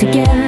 together.